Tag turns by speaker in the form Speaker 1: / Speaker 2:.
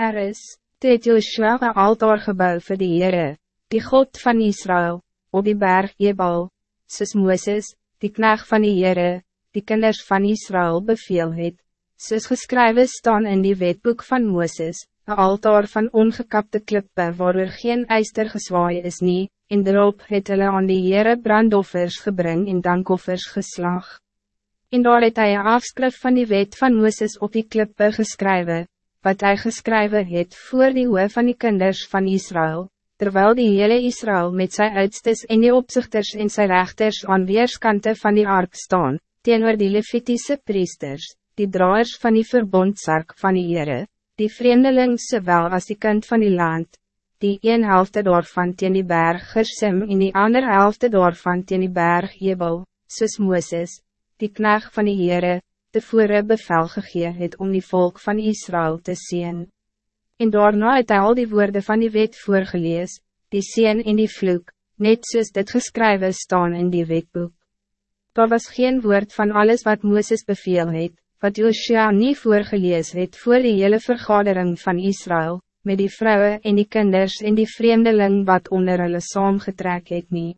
Speaker 1: Er is, toe het Joshua een altaar gebouw vir die Heere, die God van Israël, op die berg Ebal, soos Mooses, die knecht van die Heere, die kinders van Israël beveel het, soos geskrywe staan in die wetboek van Mooses, een altaar van ongekapte klippe waar er geen eister geswaai is nie, en daarop het hulle aan die Heere brandoffers gebring en dankoffers geslag. En daar het hy een afskrif van die wet van Mooses op die klippe geskrywe, wat hij geskrywe het voor die hoofd van die kinders van Israël, terwijl die hele Israël met zijn uitstes en die opzichters en zijn rechters aan weerskante van die ark staan, teenoor die Levitische priesters, die draaiers van die verbondsark van die Heere, die vreemdeling zowel als die kind van die land, die een helfte daarvan teen die berg Gersim en die ander helfte daarvan teen die berg Jebel, soos Mooses, die knecht van die Heere, tevore bevel gegee het om die volk van Israël te zien. En daarna het hy al die woorden van die wet voorgelees, die sien en die vloek, net soos dit geskrywe staan in die wetboek. Daar was geen woord van alles wat Mooses beveel het, wat Joshua niet voorgelees het voor die hele vergadering van Israël, met die vrouwen en die kinders en die vreemdeling wat onder hulle saamgetrek het nie.